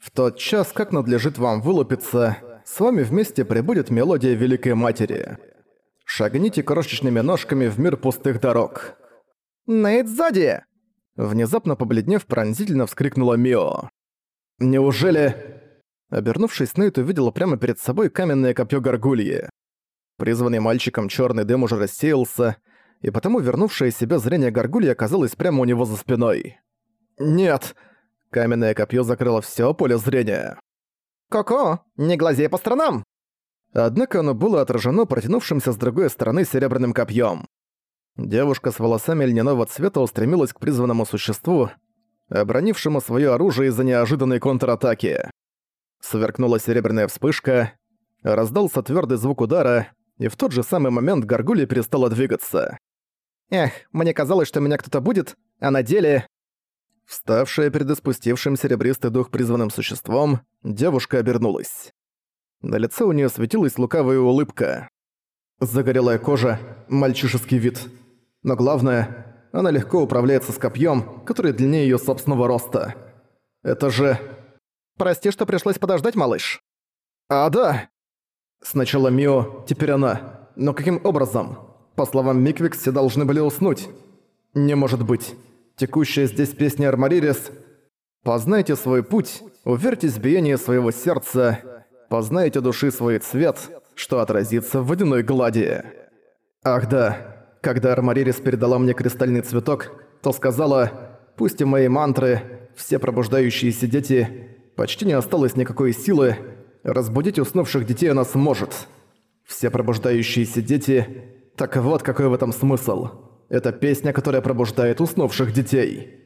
В тот час, как надлежит вам вылупиться, с вами вместе прибудет мелодия Великой Матери. Шагните крошечными ножками в мир пустых дорог. «Нейт сзади!» Внезапно побледнев, пронзительно вскрикнула Мио. «Неужели...» Обернувшись, Нейт увидела прямо перед собой каменное копье горгульи. Призванный мальчиком черный дым уже рассеялся, и потому вернувшее себе зрение горгульи оказалось прямо у него за спиной. «Нет!» Каменное копье закрыло все поле зрения. «Коко, не глазей по сторонам!» Однако оно было отражено протянувшимся с другой стороны серебряным копьем. Девушка с волосами льняного цвета устремилась к призванному существу, обронившему свое оружие из-за неожиданной контратаки. Сверкнула серебряная вспышка, раздался твердый звук удара, и в тот же самый момент горгулья перестала двигаться. «Эх, мне казалось, что меня кто-то будет, а на деле...» Вставшая перед испустившим серебристый дух призванным существом, девушка обернулась. На лице у нее светилась лукавая улыбка. Загорелая кожа, мальчишеский вид. Но главное, она легко управляется с копьем, который длиннее ее собственного роста. Это же... Прости, что пришлось подождать, малыш. А, да. Сначала Мио, теперь она. Но каким образом? По словам Миквикс, все должны были уснуть. Не может быть. Текущая здесь песня Армаририс «Познайте свой путь, уверьтесь в биении своего сердца, познайте души свой цвет, что отразится в водяной глади». Ах да, когда Армаририс передала мне кристальный цветок, то сказала «Пусть и мои мантры, все пробуждающиеся дети, почти не осталось никакой силы, разбудить уснувших детей она сможет. Все пробуждающиеся дети, так вот какой в этом смысл». Это песня, которая пробуждает уснувших детей.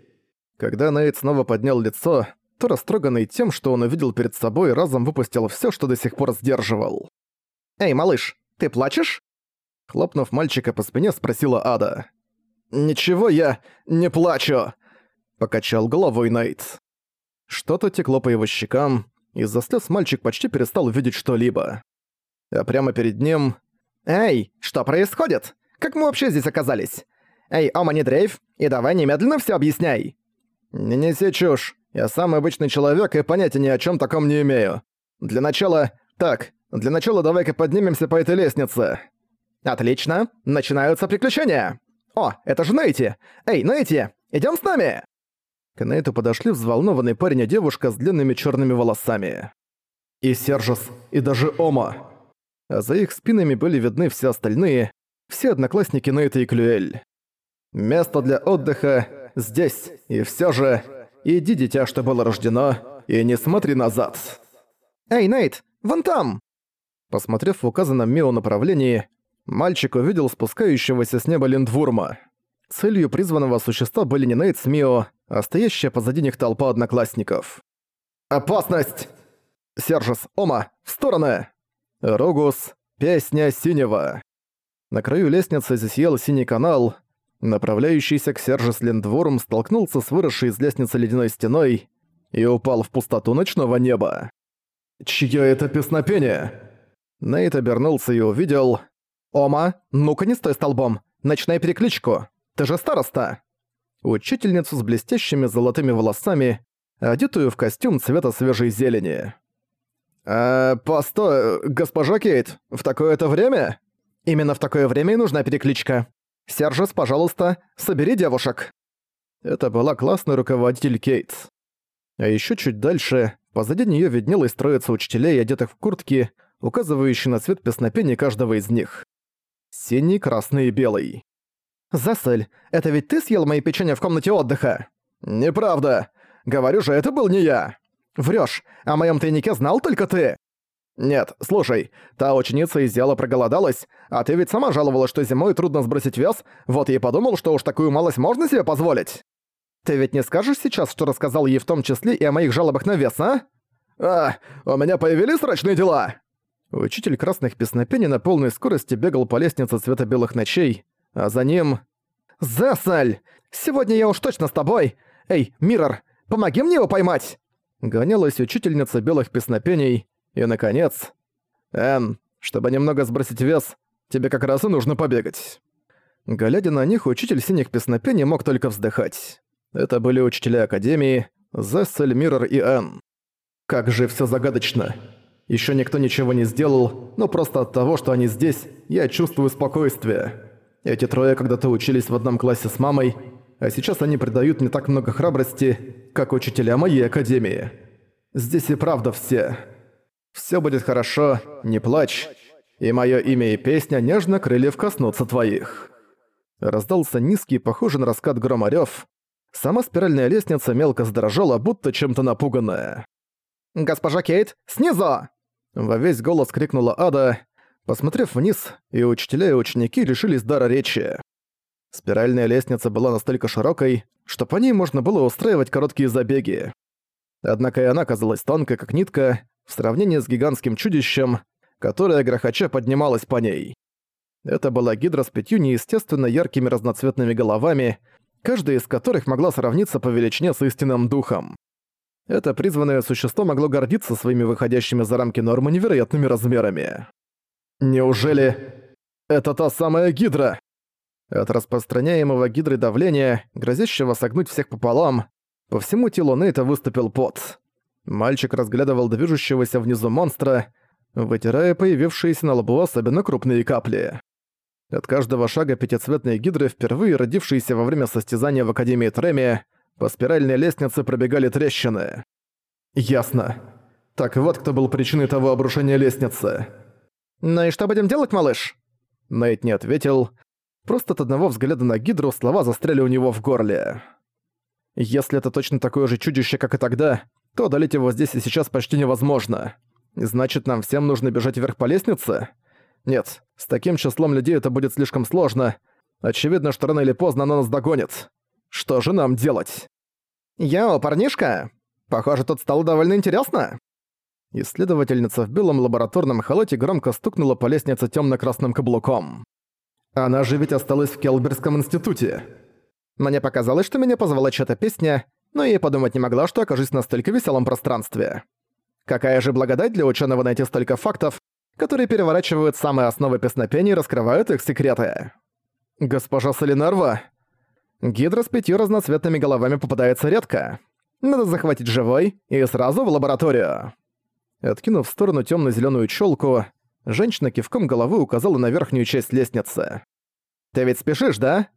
Когда Нейт снова поднял лицо, то растроганный тем, что он увидел перед собой, разом выпустил все, что до сих пор сдерживал. «Эй, малыш, ты плачешь?» Хлопнув мальчика по спине, спросила Ада. «Ничего я не плачу!» Покачал головой Нейт. Что-то текло по его щекам, из-за слез мальчик почти перестал видеть что-либо. А прямо перед ним... «Эй, что происходит? Как мы вообще здесь оказались? «Эй, Ома, не дрейф, и давай немедленно все объясняй!» «Не неси чушь. Я самый обычный человек и понятия ни о чем таком не имею. Для начала... Так, для начала давай-ка поднимемся по этой лестнице». «Отлично. Начинаются приключения. О, это же Нейти. Эй, Нейти, идем с нами!» К Нейту подошли взволнованный парень и девушка с длинными черными волосами. И Сержес, и даже Ома. А за их спинами были видны все остальные, все одноклассники Нейта и Клюэль. Место для отдыха здесь, и все же... Иди, дитя, что было рождено, и не смотри назад. «Эй, Нейт, вон там!» Посмотрев в указанном Мио направлении, мальчик увидел спускающегося с неба Линдвурма. Целью призванного существа были не Нейт с Мио, а стоящая позади них толпа одноклассников. «Опасность!» «Сержес, Ома, в стороны!» Рогус, песня синего. На краю лестницы засиял синий канал, Направляющийся к Сержес Линдворм столкнулся с выросшей из лестницы ледяной стеной и упал в пустоту ночного неба. «Чьё это песнопение?» Нейт обернулся и увидел... «Ома, ну-ка не стой столбом! Начинай перекличку! Ты же староста!» Учительницу с блестящими золотыми волосами, одетую в костюм цвета свежей зелени. «Э, постой, госпожа Кейт, в такое-то время?» «Именно в такое время и нужна перекличка. «Сержес, пожалуйста, собери девушек!» Это была классный руководитель Кейтс. А ещё чуть дальше, позади неё виднелась троица учителей, одетых в куртки, указывающие на цвет песнопений каждого из них. Синий, красный и белый. «Засель, это ведь ты съел мои печенья в комнате отдыха?» «Неправда! Говорю же, это был не я!» «Врёшь! О моём тайнике знал только ты!» «Нет, слушай, та ученица из дела проголодалась, а ты ведь сама жаловалась, что зимой трудно сбросить вес, вот я и подумал, что уж такую малость можно себе позволить». «Ты ведь не скажешь сейчас, что рассказал ей в том числе и о моих жалобах на вес, а?» «А, у меня появились срочные дела!» Учитель красных песнопений на полной скорости бегал по лестнице цвета белых ночей, а за ним... «Зесаль! Сегодня я уж точно с тобой! Эй, Миррор, помоги мне его поймать!» Гонялась учительница белых песнопений, и, наконец... Энн, чтобы немного сбросить вес, тебе как раз и нужно побегать. Глядя на них, учитель синих песнопений мог только вздыхать. Это были учителя Академии, Зессель, Миррор и Энн. Как же все загадочно. Еще никто ничего не сделал, но просто от того, что они здесь, я чувствую спокойствие. Эти трое когда-то учились в одном классе с мамой, а сейчас они придают мне так много храбрости, как учителя моей академии. Здесь и правда все. Все будет хорошо, не плачь, и мое имя и песня нежно крыльев коснутся твоих. Раздался низкий, похожий на раскат грома рёв. Сама спиральная лестница мелко задрожала, будто чем-то напуганная. «Госпожа Кейт, снизу!» Во весь голос крикнула Ада. Посмотрев вниз, и учителя и ученики лишились дара речи. Спиральная лестница была настолько широкой, что по ней можно было устраивать короткие забеги. Однако и она казалась тонкой, как нитка, в сравнении с гигантским чудищем, которое грохоча поднималось по ней. Это была гидра с пятью неестественно яркими разноцветными головами, каждая из которых могла сравниться по величине с истинным духом. Это призванное существо могло гордиться своими выходящими за рамки нормы невероятными размерами. Неужели это та самая гидра? От распространяемого гидрой давления, грозящего согнуть всех пополам, по всему телу Нейта выступил пот. Мальчик разглядывал движущегося внизу монстра, вытирая появившиеся на лбу особенно крупные капли. От каждого шага пятицветной гидры, впервые родившиеся во время состязания в Академии Треми, по спиральной лестнице пробегали трещины. Ясно. Так вот кто был причиной того обрушения лестницы. «Ну и что будем делать, малыш?» Найт не ответил. Просто от одного взгляда на Гидру слова застряли у него в горле. Если это точно такое же чудище, как и тогда, то одолеть его здесь и сейчас почти невозможно. Значит, нам всем нужно бежать вверх по лестнице? Нет, с таким числом людей это будет слишком сложно. Очевидно, что рано или поздно она нас догонит. Что же нам делать? «Йоу, парнишка! Похоже, тут стало довольно интересно!» Исследовательница в белом лабораторном халате громко стукнула по лестнице темно-красным каблуком. «Она же ведь осталась в Келберском институте!» Мне показалось, что меня позвала чья-то песня, но я и подумать не могла, что окажусь в настолько веселом пространстве. Какая же благодать для ученого найти столько фактов, которые переворачивают самые основы песнопений и раскрывают их секреты. «Госпожа Солинарва?» Гидра с пятью разноцветными головами попадается редко. Надо захватить живой и сразу в лабораторию. Откинув в сторону темно-зеленую челку, женщина кивком головы указала на верхнюю часть лестницы. «Ты ведь спешишь, да?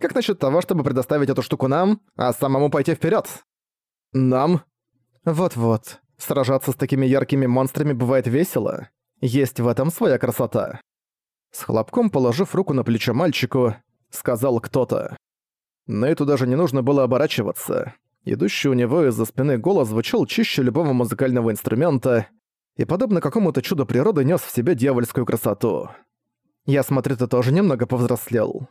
Как насчет того, чтобы предоставить эту штуку нам, а самому пойти вперед? «Нам?» «Вот-вот. Сражаться с такими яркими монстрами бывает весело. Есть в этом своя красота». С хлопком положив руку на плечо мальчику, сказал кто-то. Нейту даже не нужно было оборачиваться. Идущий у него из-за спины голос звучал чище любого музыкального инструмента и, подобно какому-то чуду природы, нес в себе дьявольскую красоту. «Я смотрю, ты тоже немного повзрослел».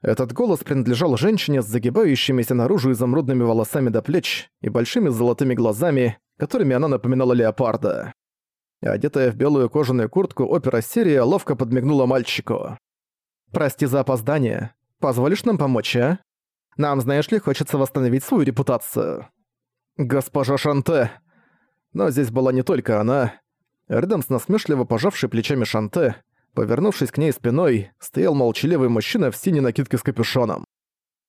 Этот голос принадлежал женщине с загибающимися наружу изумрудными волосами до плеч и большими золотыми глазами, которыми она напоминала леопарда. Одетая в белую кожаную куртку, опера серия ловко подмигнула мальчику. «Прости за опоздание. Позволишь нам помочь, а?» Нам, знаешь ли, хочется восстановить свою репутацию. Госпожа Шанте. Но здесь была не только она. Рядом с насмешливо пожавшей плечами Шанте, повернувшись к ней спиной, стоял молчаливый мужчина в синей накидке с капюшоном.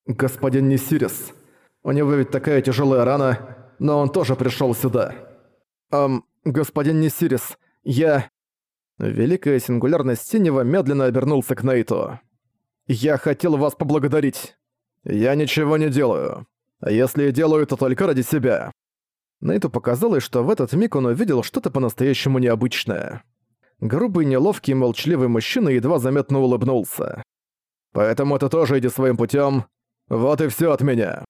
«Господин Несирис, у него ведь такая тяжелая рана, но он тоже пришел сюда». «Эм, господин Несирис, я...» Великая сингулярность Синего медленно обернулся к Нейту. «Я хотел вас поблагодарить. «Я ничего не делаю. А если и делаю, то только ради себя». Нейту показалось, что в этот миг он увидел что-то по-настоящему необычное. Грубый, неловкий, молчаливый мужчина едва заметно улыбнулся. «Поэтому ты тоже иди своим путем. Вот и все от меня».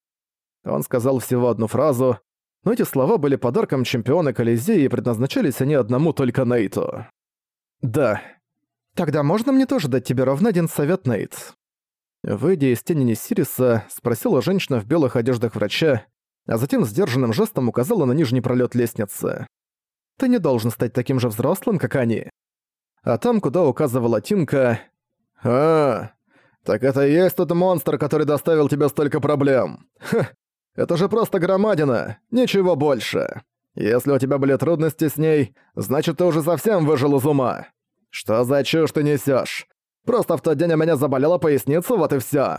Он сказал всего одну фразу, но эти слова были подарком чемпиона Колизея и предназначались они одному только Нейту. «Да. Тогда можно мне тоже дать тебе ровно один совет, Нейт?» Выйдя из тени Несириса, спросила женщина в белых одеждах врача, а затем сдержанным жестом указала на нижний пролет лестницы. «Ты не должен стать таким же взрослым, как они». А там, куда указывала Тинка... «А, так это и есть тот монстр, который доставил тебе столько проблем. Ха, это же просто громадина, ничего больше. Если у тебя были трудности с ней, значит, ты уже совсем выжил из ума. Что за чушь ты несешь? Просто в тот день у меня заболела поясница, вот и всё.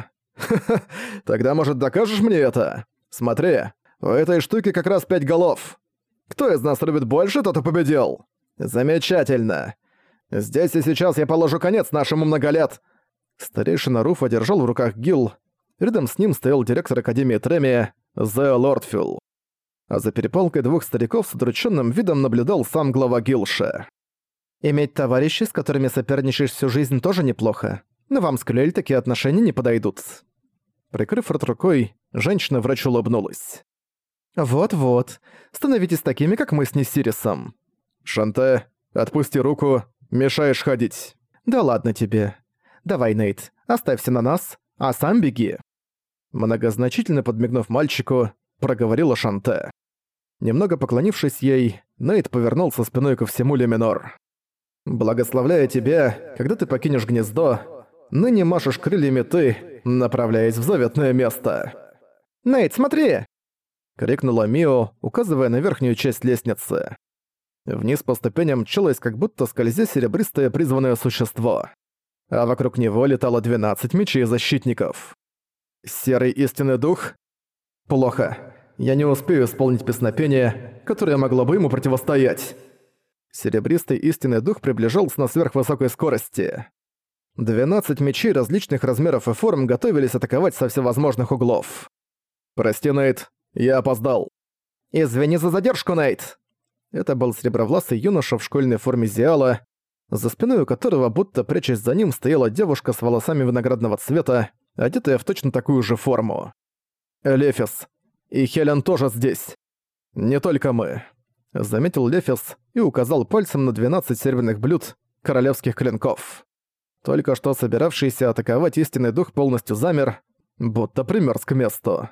Тогда, может, докажешь мне это? Смотри, у этой штуки как раз пять голов. Кто из нас любит больше, тот и победил. Замечательно. Здесь и сейчас я положу конец нашему многолет. Старейшина Руфа держал в руках гил. Рядом с ним стоял директор Академии Тремия, Зе Лордфилл. А за перепалкой двух стариков с удрученным видом наблюдал сам глава Гилша. «Иметь товарищей, с которыми соперничаешь всю жизнь, тоже неплохо. Но вам с Клюэль такие отношения не подойдут». Прикрыв рот рукой, женщина-врач улыбнулась. «Вот-вот. Становитесь такими, как мы с Несирисом». «Шанте, отпусти руку, мешаешь ходить». «Да ладно тебе. Давай, Нейт, оставься на нас, а сам беги». Многозначительно подмигнув мальчику, проговорила Шанте. Немного поклонившись ей, Нейт повернулся спиной ко всему Леминор. «Благословляю тебя, когда ты покинешь гнездо, ныне машешь крыльями ты, направляясь в заветное место». «Нейт, смотри!» — крикнула Мио, указывая на верхнюю часть лестницы. Вниз по ступеням мчалось, как будто скользя серебристое призванное существо. А вокруг него летало 12 мечей защитников. Серый истинный дух? Плохо. Я не успею исполнить песнопение, которое могло бы ему противостоять. Серебристый истинный дух приближался на сверхвысокой скорости. 12 мечей различных размеров и форм готовились атаковать со всевозможных углов. «Прости, Нейт, я опоздал». «Извини за задержку, Нейт». Это был сребровласый юноша в школьной форме Зиала, за спиной у которого, будто прячась за ним, стояла девушка с волосами виноградного цвета, одетая в точно такую же форму. «Лефис. И Хелен тоже здесь. Не только мы», — заметил Лефис и указал пальцем на 12 серебряных блюд королевских клинков. Только что собиравшийся атаковать истинный дух полностью замер, будто примерз к месту.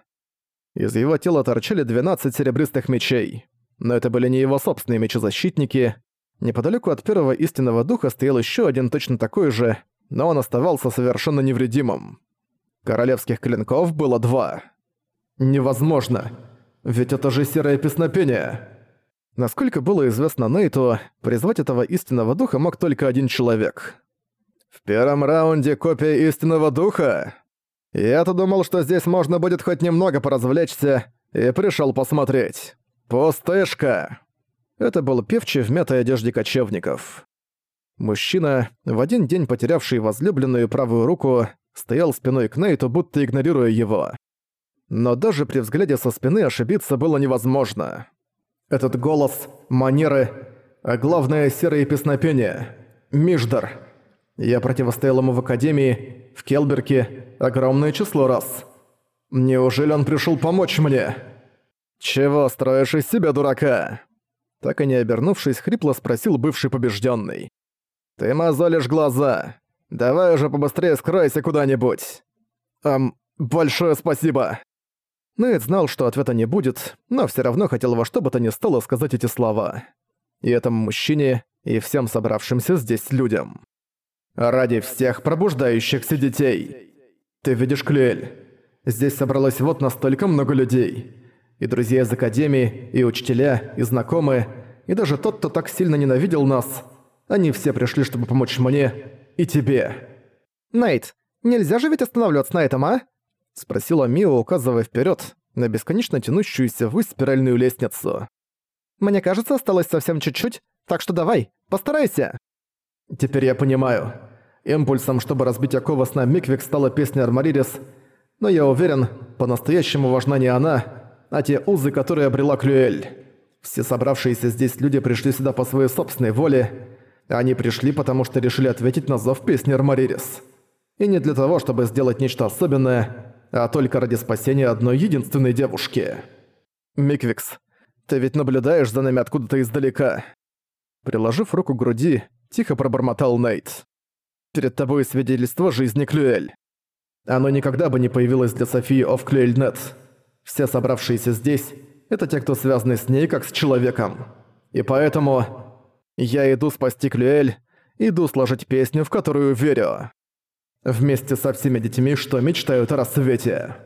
Из его тела торчали 12 серебристых мечей. Но это были не его собственные мечи-защитники. Неподалеку от первого истинного духа стоял еще один точно такой же, но он оставался совершенно невредимым. Королевских клинков было два. Невозможно. Ведь это же серое песнопение. Насколько было известно Нейту, призвать этого истинного духа мог только один человек. В первом раунде копия истинного духа? Я-то думал, что здесь можно будет хоть немного поразвлечься, и пришел посмотреть. Пустышка. Это был певчий в мятой одежде кочевников. Мужчина, в один день потерявший возлюбленную правую руку, стоял спиной к Нейту, будто игнорируя его. Но даже при взгляде со спины ошибиться было невозможно. Этот голос, манеры, а главное серое песнопение. Миждар. Я противостоял ему в Академии, в Келберке, огромное число раз. Неужели он пришел помочь мне? Чего строишь из себя, дурака? Так и не обернувшись, хрипло спросил бывший побежденный. «Ты мозолишь глаза. Давай уже побыстрее скройся куда-нибудь». «Эм, большое спасибо». Нейт знал, что ответа не будет, но все равно хотел во что бы то ни стало сказать эти слова. И этому мужчине, и всем собравшимся здесь людям. «Ради всех пробуждающихся детей. Ты видишь, Клюэль, здесь собралось вот настолько много людей. И друзья из Академии, и учителя, и знакомые, и даже тот, кто так сильно ненавидел нас. Они все пришли, чтобы помочь мне и тебе. «Нейт, нельзя же ведь останавливаться на этом, а?» Спросила Мио, указывая вперед на бесконечно тянущуюся ввысь спиральную лестницу. «Мне кажется, осталось совсем чуть-чуть, так что давай, постарайся!» «Теперь я понимаю. Импульсом, чтобы разбить оковы сна Миквик, стала песня Армаририс, но я уверен, по-настоящему важна не она, а те узы, которые обрела Клюэль. Все собравшиеся здесь люди пришли сюда по своей собственной воле. Они пришли, потому что решили ответить на зов песни Армаририс. И не для того, чтобы сделать нечто особенное, а только ради спасения одной единственной девушки. Миквикс, ты ведь наблюдаешь за нами откуда-то издалека. Приложив руку к груди, тихо пробормотал Нейт. Перед тобой свидетельство жизни Клюэль. Оно никогда бы не появилось для Софии оф Клюэльнет. Все собравшиеся здесь — это те, кто связаны с ней, как с человеком. И поэтому я иду спасти Клюэль, иду сложить песню, в которую верю. Вместе со всеми детьми, что мечтают о рассвете.